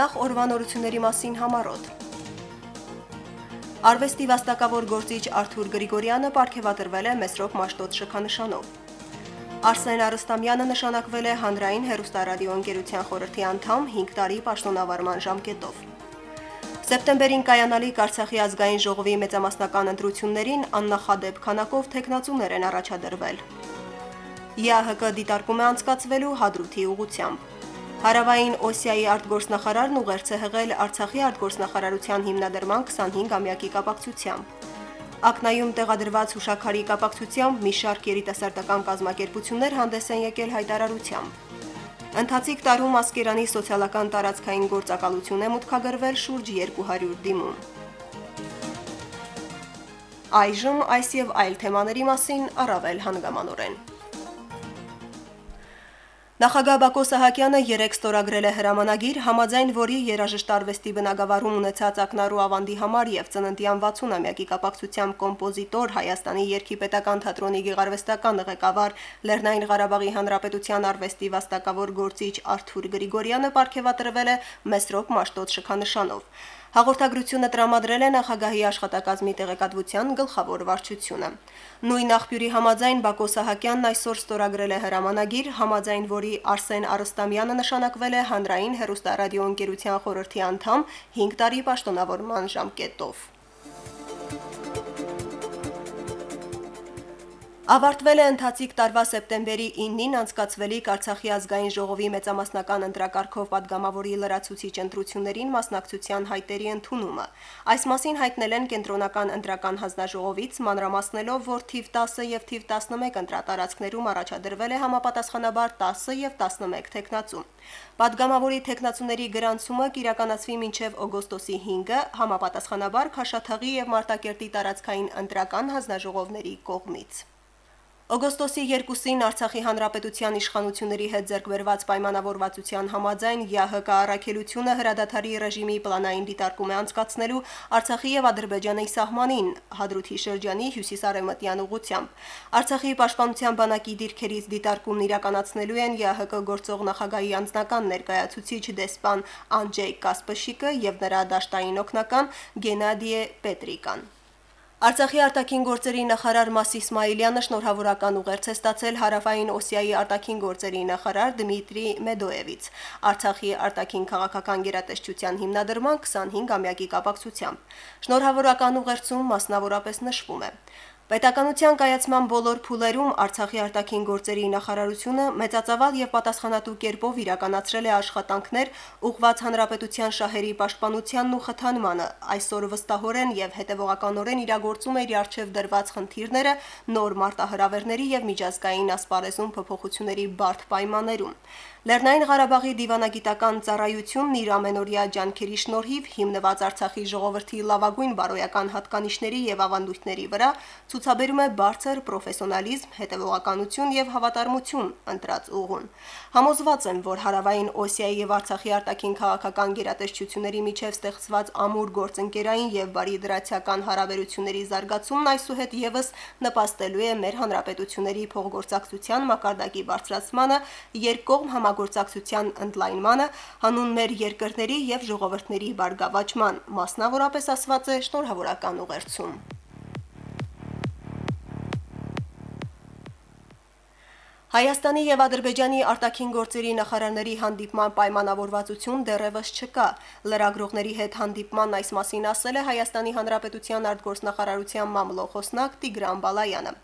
Նախ օրվանորությունների մասին համարոտ։ Արվեստի վաստակավոր գործիչ Արթուր Գրիգորյանը ապարգևատրվել է Մեսրոպ Մաշտոց շքանշանով։ Արսեն Արստամյանը նշանակվել է Հանրային հերոստարադիոընկերության խորհրդի անդամ 5 տարի պաշտոնավարման ժամկետով։ Սեպտեմբերին կայանալիք Արցախի ազգային ժողովի մեծամասնական ընտրություններին աննախադեպ քանակով տեխնացուներ են առաջադրվել։ ԵԱՀԿ դիտարկում է անցկացվելու հադրութի ուղությամբ։ Հարավային Օսիայի արտգործնախարարն ուղերձ է հղել Արցախի արտգործնախարարության հիմնադրման 25-ամյակի կապակցությամբ։ Ակնայում տեղադրված հուշակարի կապակցությամբ մի շարք երիտասարդական կազմակերպություններ հանդես են եկել հայտարարությամբ։ Ընթացիկ տարում Ասկերանի սոցիալական տարածքային գործակալություն է մուտքագրվել շուրջ 200 դիմում։ Այժմ այս եւ այլ թեմաների մասին առավել հանգամանորեն։ Նախագահ Բակո Սահակյանը երեք ստորագրել է հրամանագիր, համաձայն որի երաժշտ արվեստի բնագավառում ունեցած ակնարու ավանդի համար եւ ծննդյան 60-ամյակի կապակցությամբ կոմպոզիտոր Հայաստանի երկի պետական թատրոնի գեղարվեստական ղեկավար Լեռնային Ղարաբաղի Հանրապետության արվեստի վաստակավոր գործիչ Արթուր Գրիգորյանը ապարգևատրվել է Մեսրոպ Մաշտոց շքանշանով։ Հաղորդագրությունը տրամադրել է նախագահի աշխատակազմի տեղեկատվության գլխավոր վարչությունը։ Նույն աղբյուրի համաձայն Բակո Սահակյանն այսօր ստորագրել է հրամանագիր, համաձայն որի Արսեն Արստամյանը նշանակվել է հանրային հերոստարադիոընկերության խորհրդի անդամ 5 տարի պաշտոնավորման ժամկետով։ Ավարտվել է ընթացիկ տարվա սեպտեմբերի 9-ին անցկացվելիք Արցախի ազգային ժողովի մեծամասնական ընտրակարգով падգամավորի լրացուցիչ ընտրություններին մասնակցության հայտերի ընդունումը։ Այս մասին հայտնել են կենտրոնական ընտրական հանձնաժողովից, մանրամասնելով, որ թիվ 10 եւ թիվ 11 ընտրատարածքներում առաջադրվել է համապատասխանաբար 10 եւ 11 թեկնածու։ Падգամավորի թեկնածուների գրանցումը կիրականացվի մինչև օգոստոսի 5-ը, համապատասխանաբար Խաշաթաղի եւ Մարտակերտի տարածքային ընտրական հանձնաժողովների կողմից։ Օգոստոսի 2-ին Արցախի հանրապետության իշխանությունների հետ ձեռքբերված պայմանավորվածության համաձայն ՀՀԿ առաքելությունը հրադադարի ռեժիմի պլանային դիտարկում է անցկացնելու Արցախի եւ Ադրբեջանի սահմանին Հադրութի շրջանի հյուսիսարևմտյան ուղությամբ։ Արցախի պաշտպանության բանակի դիրքերից դիտարկումն իրականացնելու են ՀՀԿ գործող նախագահի անձնական ներկայացուցիչ դեսպան Անջեյ Կասպշիկը եւ նրա դաշտային օգնական Գենադիե Պետրիկան։ Արցախի արտաքին գործերի նախարար Մաս Իսմայելյանը շնորհավորական ուղերձ է ստացել Հարավային Օսիայի արտաքին գործերի նախարար Դմիտրի Մեդոևից Արցախի արտաքին քաղաքական գերատեսչության հիմնադրման 25-ամյակի կապակցությամբ։ Շնորհավորական ուղերձում մասնավորապես նշվում է. Պետականության կայացման բոլոր փուլերում Արցախի արտաքին գործերի նախարարությունը մեծածավալ եւ պատասխանատու կերպով իրականացրել է աշխատանքներ ուղղված հանրապետության շահերի պաշտպանությանն ու խթանմանը, այսօր վստահորեն եւ հետեւողականորեն իրագործում է իր արչեւ դրված խնդիրները նոր մարտահրավերների եւ միջազգային ասպարեզում փոփոխությունների բարդ պայմաններում։ Լեռնային Ղարաբաղի դիվանագիտական ծառայությունն իր ամենօրյա ջանքերի շնորհիվ հիմնված Արցախի ժողովրդի լավագույն բարոյական հատկանիշների եւ ավանդույթների վրա ցուցաբերում է բարձր պրոֆեսիոնալիզմ, հետևողականություն եւ հավատարմություն ընտրած ուղուն։ Համոզված եմ, որ Հարավային Օսիայի եւ Արցախի արտաքին քաղաքական գերատեսչությունների միջև ստեղծված ամուր գործընկերային եւ բարիդրացիական հարաբերությունների զարգացումն այսուհետ եւս նպաստելու է մեր հանրապետությունների փոխգործակցության մակարդակի բարձրացմանը երկկողմ համագործակցության ընդլայնմանը, հանուն մեր երկրների եւ ժողովրդների բարգավաճման, մասնավորապես ասված է շնորհավորական ուղերձում։ Հայաստանի եւ Ադրբեջանի արտաքին գործերի նախարարների հանդիպման պայմանավորվածություն դեռևս չկա։ Լրագրողների հետ հանդիպման այս մասին ասել է Հայաստանի Հանրապետության արտգործնախարարության մամլոխոսնակ Տիգրան Բալայանը։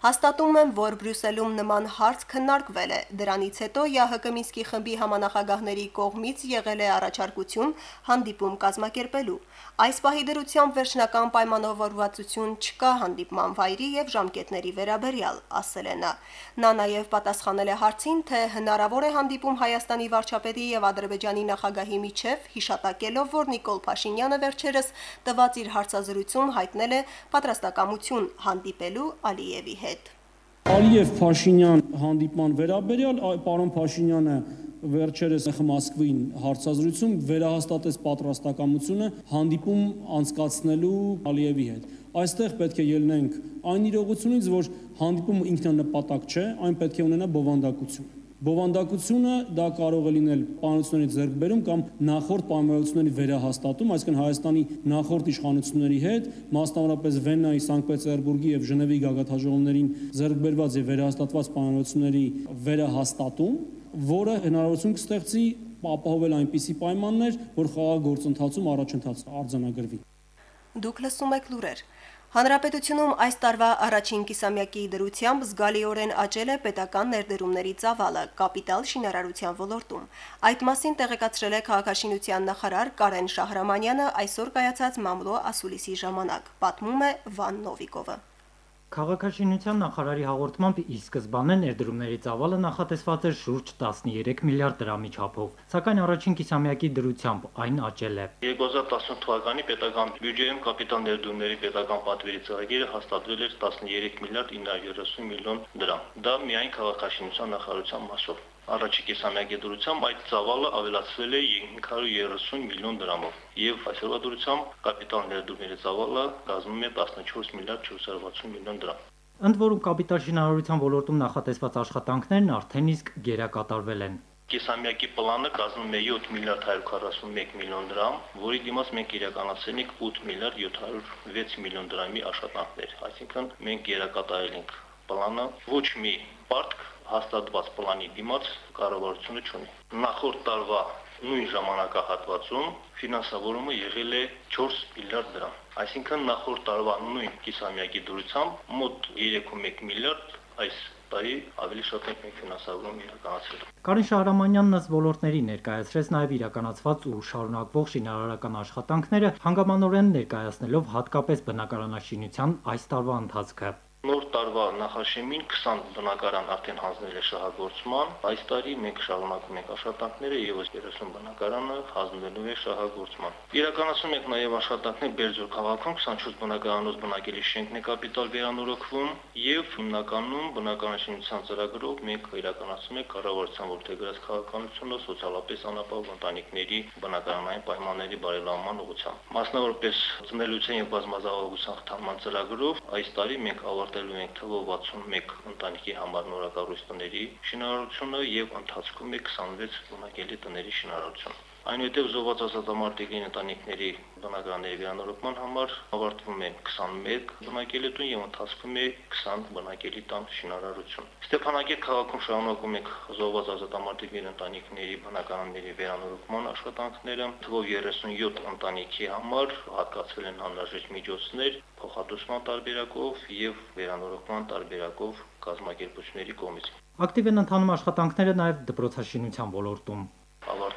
Հաստատում եմ, որ Բրյուսելում նման հարց քննարկվել է։ Դրանից հետո ՀՀԿ Մինսկի խմբի համանախագահների կողմից եղել է առաջարկություն հանդիպում կազմակերպելու։ Այս պահի դրությամբ վերջնական պայմանավորվածություն չկա հանդիպման վայրի եւ ժամկետների վերաբերյալ, ասել է նա։ Նա նաեւ պատասխանել է հարցին, թե հնարավոր է հանդիպում Հայաստանի վարչապետի եւ Ադրբեջանի նախագահի միջև, հիշատակելով, որ Նիկոլ Փաշինյանը վերջերս տված իր հարցազրույցում հայտնել է պատրաստակամություն հանդիպելու Ալիևի հետ։ Ալիև Փաշինյան հանդիպման վերաբերյալ պարոն Փաշինյանը վերջերս Մոսկվին հարցազրույցում վերահաստատեց պատրաստակամությունը հանդիպում անցկացնելու Ալիևի հետ։ Այստեղ պետք է ելնենք այն իրողությունից, որ հանդիպումը ինքնանպատակ չէ, այն պետք է ունենա բովանդակություն։ Բովանդակությունը դա կարող է լինել պայմանությունների ձեռքբերում կամ նախորդ պայմանությունների վերահաստատում, այսինքն Հայաստանի նախորդ իշխանությունների հետ, մասնավորապես Վեննայի, Սանկտ Պետերբուրգի եւ Ժնևի գագաթաժողովներին ձեռքբերված եւ վերահաստատված պայմանությունների վերահաստատում, որը հնարավորություն կստեղծի ապահովել այնպիսի պայմաններ, որ խաղաղ գործընթացում առաջընթաց արձանագրվի։ Դուք լսում եք լուրեր։ Հանրապետությունում այս տարվա առաջին կիսամյակի դրությամբ զգալիորեն աճել է պետական ներդրումների ծավալը կապիտալ շինարարության ոլորտում։ Այդ մասին տեղեկացրել է քաղաքաշինության նախարար Կարեն Շահրամանյանը այսօր կայացած մամլո ասուլիսի ժամանակ, պատմում է Վան Նովիկովը։ Քաղաքաշինության նախարարի հաղորդմամբ ի սկզբանե ներդրումների ծավալը նախատեսված էր շուրջ 13 միլիարդ դրամի չափով, սակայն առաջին կիսամյակի դրությամբ այն աճել է։ 2018 թվականի պետական բյուջեում կապիտալ ներդրումների պետական պատվերի ծրագիրը հաստատվել էր 13 միլիարդ 930 միլիոն դրամ։ Դա միայն քաղաքաշինության նախարարության մասով առաջի կեսամյակի դրությամբ այդ ծավալը ավելացվել է 530 միլիոն դրամով եւ այսօրվա դրությամբ կապիտալ ներդրումների ծավալը կազմում է 14 միլիարդ 460 միլիոն դրամ։ Ընդ որում կապիտալ շինարարության ոլորտում նախատեսված աշխատանքներն արդեն իսկ գերակատարվել են։ Կեսամյակի պլանը կազմում է 7 միլիարդ 141 միլիոն դրամ, որի դիմաց մենք իրականացրել ենք 8 միլիարդ 706 միլիոն դրամի աշխատանքներ, այսինքն մենք գերակատարել ենք պլանը ոչ մի պարտք հաստատված պլանի դիմաց կառավարությունը չունի։ Նախորդ տարվա նույն ժամանակահատվածում ֆինանսավորումը եղել է 4 միլիարդ դրամ։ Այսինքն նախորդ տարվա նույն կիսամյակի դրությամբ մոտ 3.1 միլիարդ այս տարի ավելի շատ ենք մենք ֆինանսավորում իրականացրել։ Կարին Շահրամանյանն ըստ ոլորտների ներկայացրեց նաև իրականացված ու շարունակվող շինարարական աշխատանքները, հանգամանորեն ներկայացնելով հատկապես բնակարանաշինության այս տարվա ընթացքը։ Նոր տարվա նախաշեմին 20 բնակարան արդեն հանձնել է շահագործման։ Այս տարի մենք շարունակում ենք աշխատանքները եւս 30 բնակարանը հանձնելու է շահագործման։ Իրականացում ենք նաեւ աշխատանքներ Բերձոր քաղաքում 24 բնակարանոց բնակելի շենքն է կապիտալ վերանորոգվում եւ հիմնականում բնականաշինության ծրագրով մենք իրականացում ենք կառավարության որդեգրած քաղաքականությունը սոցիալապես անապահով ընտանիքների բնակարանային պայմանների բարելավման ուղղությամբ։ Մասնավորապես ծնելիության եւ բազմազավակության խթանման ծրագրով այս տարի մենք ավարտել ավարտելու ենք թվով 61 ընտանիքի համար նորակառույց տների շինարարությունը եւ ընթացքում է 26 բնակելի տների շինարարությունը։ Այնուհետև զոհված ազատամարտիկին ընտանիքների բնակարանների վերանորոգման համար ավարտվում են 21 բնակելի տուն եւ ընթացքում է 20 բնակելի տան շինարարություն։ Ստեփանակերտ քաղաքում շարունակում ենք զոհված ազատամարտիկին ընտանիքների բնակարանների վերանորոգման աշխատանքները։ Թվով 37 ընտանիքի համար հատկացվել են անհրաժեշտ միջոցներ փոխհատուցման տարբերակով եւ վերանորոգման տարբերակով կազմակերպությունների կողմից։ Ակտիվ են ընթանում աշխատանքները նաև դպրոցաշինության ոլորտում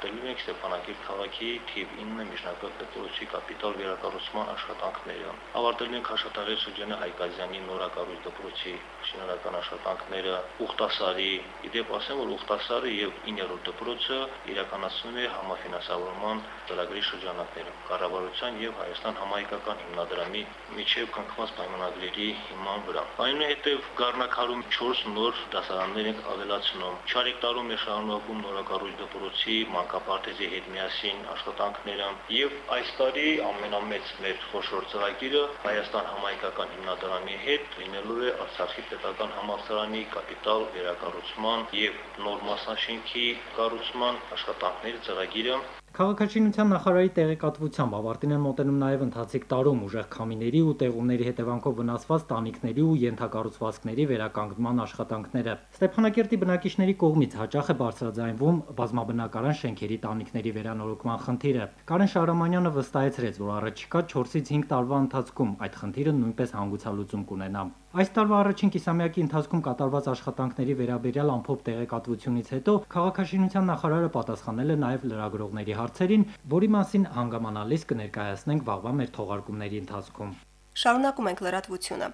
ավարտելու ենք Ստեփանակերտ քաղաքի թիվ 9 միջնակարգ դպրոցի կապիտալ վերակառուցման աշխատանքները։ Ավարտելու ենք Խաշաթաղի շրջանի Հայկազյանի նորակառույց դպրոցի շինարարական աշխատանքները, Ուխտասարի, իդեպ ասեմ, որ Ուխտասարը եւ 9-րդ դպրոցը իրականացնում է համաֆինանսավորման ծրագրի շրջանակներում կառավարության եւ Հայաստան համայնքական հիմնադրամի միջև կնքված պայմանագրերի հիման վրա։ Այնուհետև Գառնակարում 4 նոր դասարաններ ենք ավելացնում։ Չարեկ տարում է շարունակում նորակառույց դպրոցի մանկապարտեզի հետ միասին աշխատանքները եւ այս տարի ամենամեծ մեր խոշոր ծրագիրը Հայաստան համայնքական հիմնադրամի հետ լինելու է Արցախի պետական համալսարանի կապիտալ վերակառուցման եւ նոր մասնաշենքի կառուցման աշխատանքների ծրագիրը Քաղաքաշինության նախարարի տեղեկատվությամբ ավարտին են մոտենում նաև ընթացիկ տարում ուժեղ քամիների ու տեղումների հետևանքով վնասված տանիքների ու յենթակառուցվածքների վերականգնման աշխատանքները։ Ստեփանակերտի բնակիչների կողմից հաճախ է բարձրաձայնվում բազմաբնակարան շենքերի տանիքների վերանորոգման խնդիրը։ Կարեն Շարամանյանը վստահեցրեց, որ առաջիկա 4-ից 5 տարվա ընթացքում այդ խնդիրը նույնպես հանգուցալուծում կունենա։ Այս տարվա առաջին կիսամյակի ընթացքում կատարված աշխատանքների վերաբերյալ ամփոփ տեղեկատվությունից հետո քաղաքաշինության նախարարը պատասխանել է նաև լրագրողների հարցերին, որի մասին հանգամանալից կներկայացնենք վաղվա մեր թողարկումների ընթացքում։ Շարունակում ենք լրատվությունը։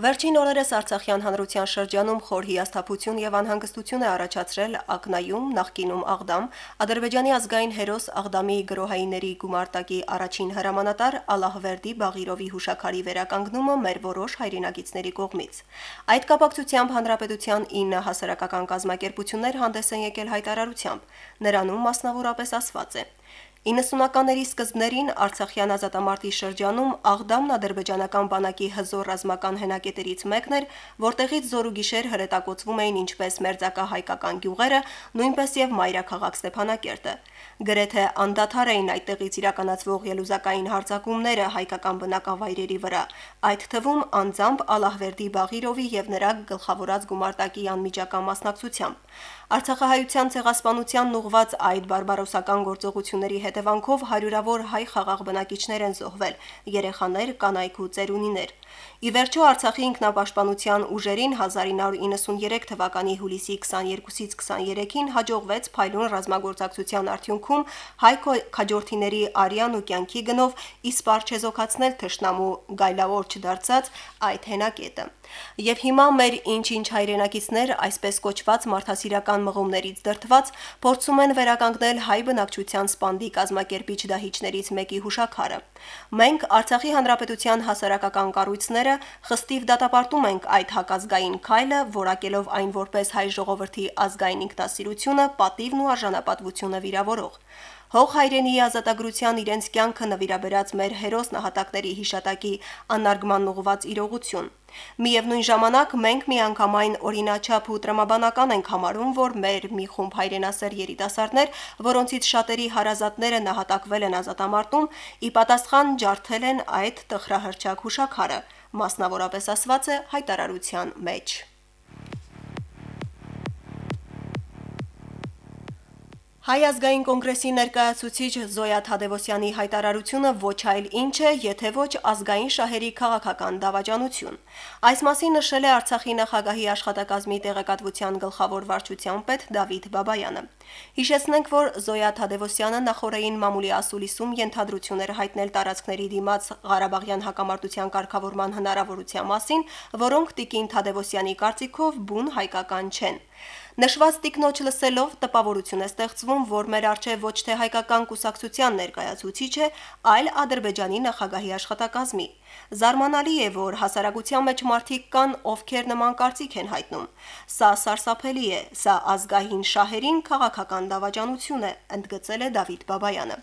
Վերջին օրերս Արցախյան հանրության շրջանում խոր հիասթափություն եւ անհանգստություն է առաջացրել Ակնայում, նախկինում Աղդամ, Ադրբեջանի ազգային հերոս Աղդամի գրոհայինների գումարտակի առաջին հրամանատար Ալլահվերդի Բաղիրովի հուշակարի վերականգնումը մեր որոշ հայրենագիտների կողմից։ Այդ կապակցությամբ հանրապետության 9 հասարակական կազմակերպություններ հանդես են եկել հայտարարությամբ։ Նրանում մասնավորապես ասված է. 90-ականների սկզբներին Արցախյան ազատամարտի շրջանում Աղդամն ադրբեջանական բանակի հզոր ռազմական հենակետերից մեկն էր, որտեղից զորուգիշեր հրետակոծվում էին ինչպես մերձակա հայկական գյուղերը, նույնպես եւ մայրաքաղաք Ստեփանակերտը։ Գրեթե անդադար էին այդտեղից իրականացվող ելուզակային հարձակումները հայկական բնակավայրերի վրա, այդ թվում անձամբ Ալահվերդի Բաղիրովի եւ նրա գլխավորած գումարտակի անմիջական մասնակցությամբ։ Արցախահայության ցեղասպանությանն ուղված այդ բարբարոսական գործողությունների հետևանքով հարյուրավոր հայ խաղաղ բնակիչներ են զոհվել՝ երեխաներ, կանայք ու ծերունիներ։ Ի վերջո Արցախի ինքնապաշտպանության ուժերին 1993 թվականի հուլիսի 22-ից 23-ին հաջողվեց փայլուն ռազմագործակցության արդյունքում հայ քաջորդիների արյան ու կյանքի գնով իսպար չեզոքացնել թշնամու գայլավոր չդարձած այդ հենակետը։ Եվ հիմա մեր ինչ-ինչ հայրենակիցներ այսպես կոչված մարդասիրական մղումներից դրթված փորձում են վերականգնել հայ բնակչության սպանդի կազմակերպիչ դահիճներից մեկի հուշաքարը։ Մենք Արցախի հանրապետության հասարակական կառույցները խստիվ դատապարտում ենք այդ հակազգային քայլը, որակելով այն որպես հայ ժողովրդի ազգային ինքնասիրությունը, պատիվն ու արժանապատվությունը վիրավորող։ Հող հայրենիի ազատագրության իրենց կյանքը նվիրաբերած մեր հերոս նահատակների հիշատակի անարգման ուղված իրողություն։ Միևնույն ժամանակ մենք միանգամայն օրինաչափ ու տրամաբանական ենք համարում, որ մեր մի խումբ հայրենասեր երիտասարդներ, որոնցից շատերի հարազատները նահատակվել են ազատամարտում, ի պատասխան ջարդել են այդ տխրահրճակ հուշաքարը, մասնավորապես ասված է հայտարարության մեջ։ Հայ ազգային կոնգրեսի ներկայացուցիչ Զոյա Թադևոսյանի հայտարարությունը ոչ այլ ինչ է, եթե ոչ ազգային շահերի քաղաքական դավաճանություն։ Այս մասին նշել է Արցախի նախագահի աշխատակազմի տեղեկատվության գլխավոր վարչության պետ Դավիթ Բաբայանը։ Հիշեցնենք, որ Զոյա Թադևոսյանը նախորդային մամուլի ասուլիսում ենթադրություն էր հայտնել տարածքների դիմաց Ղարաբաղյան հակամարտության կարգավորման հնարավորության մասին, որոնք Տիկին Թադևոսյանի կարծիքով բուն հայկական չեն։ Նշված տիկնոջ լսելով տպավորություն է ստեղծվում, որ մեր արչև ոչ թե հայկական կուսակցության ներկայացուցիչ է, այլ Ադրբեջանի նախագահի աշխատակազմի։ Զարմանալի է, որ հասարակության մեջ մարդիկ կան, ովքեր նման կարծիք են հայտնում։ Սա սարսափելի է, սա ազգային շահերին քաղաքական դավաճանություն է, ընդգծել է Դավիթ Բաբայանը։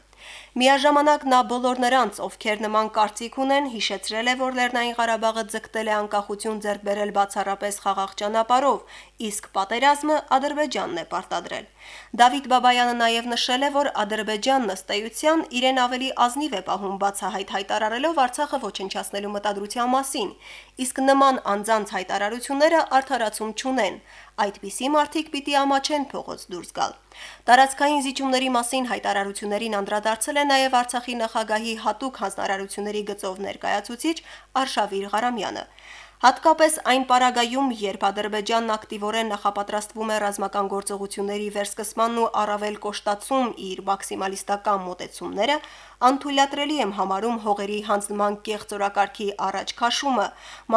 Միաժամանակ նա բոլոր նրանց, ովքեր նման կարծիք ունեն, հիշեցրել է, որ Լեռնային Ղարաբաղը ձգտել է անկախություն ձեռք բերել բացառապես խաղաղ ճանապարհով, իսկ պատերազմը Ադրբեջանն է պարտադրել։ Դավիթ Բաբայանը նաև նշել է, որ Ադրբեջանն ըստ էության իրեն ավելի ազնիվ է պահում բացահայտ հայտարարելով Արցախը ոչնչացնելու մտադրության մասին, իսկ նման անձանց հայտարարությունները արդարացում չունեն։ Այդպիսի մարդիկ պիտի ամաչեն փողոց դուրս գալ։ Տարածքային զիջումների մասին հայտարարություններին անդրադարձել է նաև Արցախի նախագահի հատուկ հանձնարարությունների գծով ներկայացուցիչ Արշավիր Ղարամյանը։ Հատկապես այն պարագայում, երբ Ադրբեջանն ակտիվորեն նախապատրաստվում է ռազմական գործողությունների վերսկսմանն ու առավել կոշտացում իր մաքսիմալիստական մոտեցումները, անթույլատրելի եմ համարում հողերի հանձնման կեղծորակարգի առաջ քաշումը,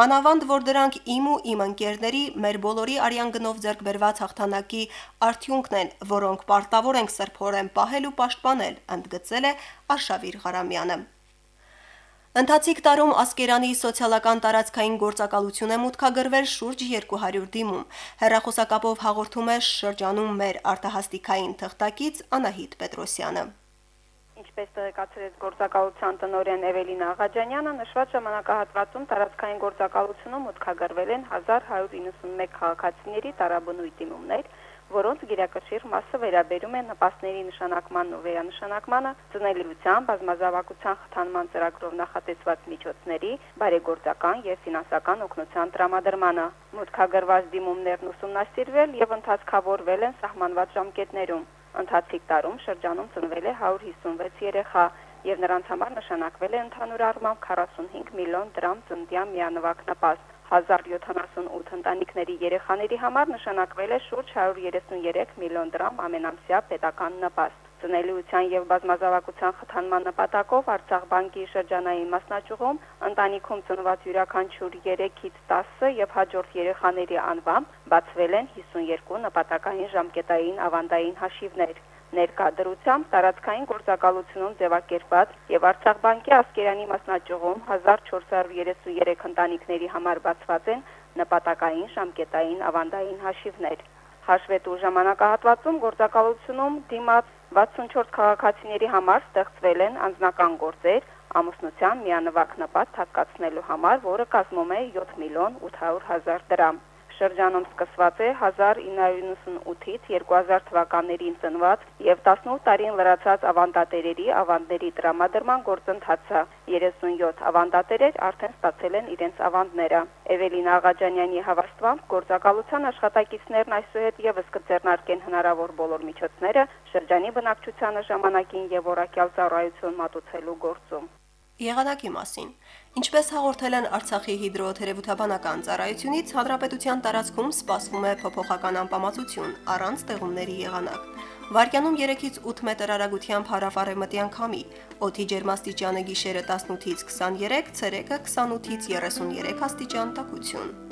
մանավանդ որ դրանք իմ ու իմ ընկերների մեր բոլորի արյան գնով ձեռք բերված հաղթանակի արդյունքն են, որոնք պարտավոր ենք սրբորեն պահել ու պաշտպանել, ընդգծել է Արշավիր Ղարամյանը։ Ընթացիկ տարում Ասկերանի սոցիալական տարածքային գործակալություն է մուտքագրվել շուրջ 200 դիմում։ Հերրախոսակապով հաղորդում է շրջանում մեր արտահաստիկային թղթակից Անահիտ Պետրոսյանը։ Ինչպես տեղեկացրեց գործակալության տնօրեն Էվելին Աղաջանյանը, նշված ժամանակահատվածում տարածքային գործակալությունում մուտքագրվել են 1191 քաղաքացիների տարաբնույթ դիմումներ, որոնց գերակշիռ մասը վերաբերում է նպաստների նշանակմանն ու վերանշանակմանը, ծնելիության, բազմազավակության խթանման ծրագրով նախատեսված միջոցների, բարեգործական եւ ֆինանսական օգնության տրամադրմանը։ Մուտքագրված դիմումներն ուսումնասիրվել եւ ընդհանցավորվել են սահմանված ժամկետներում։ Ընթացիկ տարում շրջանում ծնվել է 156 երեխա եւ նրանց համար նշանակվել է ընդհանուր առմամբ 45 միլիոն դրամ ծննդյան միանվագ նպաստ։ 1078 ընտանիքների երեխաների համար նշանակվել է շուրջ 133 միլիոն դրամ ամենամսյա պետական նպաստ։ Ծնելիության եւ բազմազավակության խթանման նպատակով Արցախ բանկի շրջանային մասնաճյուղում ընտանիքում ծնված յուրաքանչյուր 3-ից 10 եւ հաջորդ երեխաների անվամբ բացվել են 52 նպատակային ժամկետային ավանդային հաշիվներ ներկա դրությամբ տարածքային գործակալությունում ձևակերպված եւ Արցախ բանկի Ասկերանի մասնաճյուղում 1433 ընտանիքների համար բացված են նպատակային ժամկետային ավանդային հաշիվներ։ Հաշվետու ժամանակահատվածում գործակալությունում դիմաց 64 քաղաքացիների համար ստեղծվել են անձնական գործեր ամուսնության միանվագ նպատ հատկացնելու համար, որը կազմում է 7 միլիոն 800 հազար դրամ շրջանում սկսված է 1998-ից 2000 թվականներին ծնված եւ 18 տարին լրացած ավանդատերերի ավանդների տրամադրման գործընթացը 37 ավանդատերեր արդեն ստացել են իրենց ավանդները Էվելին Աղաջանյանի հավաստմամբ գործակալության աշխատակիցներն այսուհետ եւս կձեռնարկեն հնարավոր բոլոր միջոցները շրջանի բնակչությանը ժամանակին եւ որակյալ ծառայություն մատուցելու գործում Եղանակի մասին Ինչպես հաղորդել են Արցախի հիդրոթերապևտաբանական ծառայությունից, հանրապետության տարածքում սպասվում է փոփոխական անբավարարություն առանց տեղումների եղանակ։ Վարկյանում 3-ից 8 մետր արագությամբ հարավարեմտյան քամի, օդի ջերմաստիճանը գիշերը 18-ից 23, ցերեկը 28-ից 33 աստիճան տաքություն։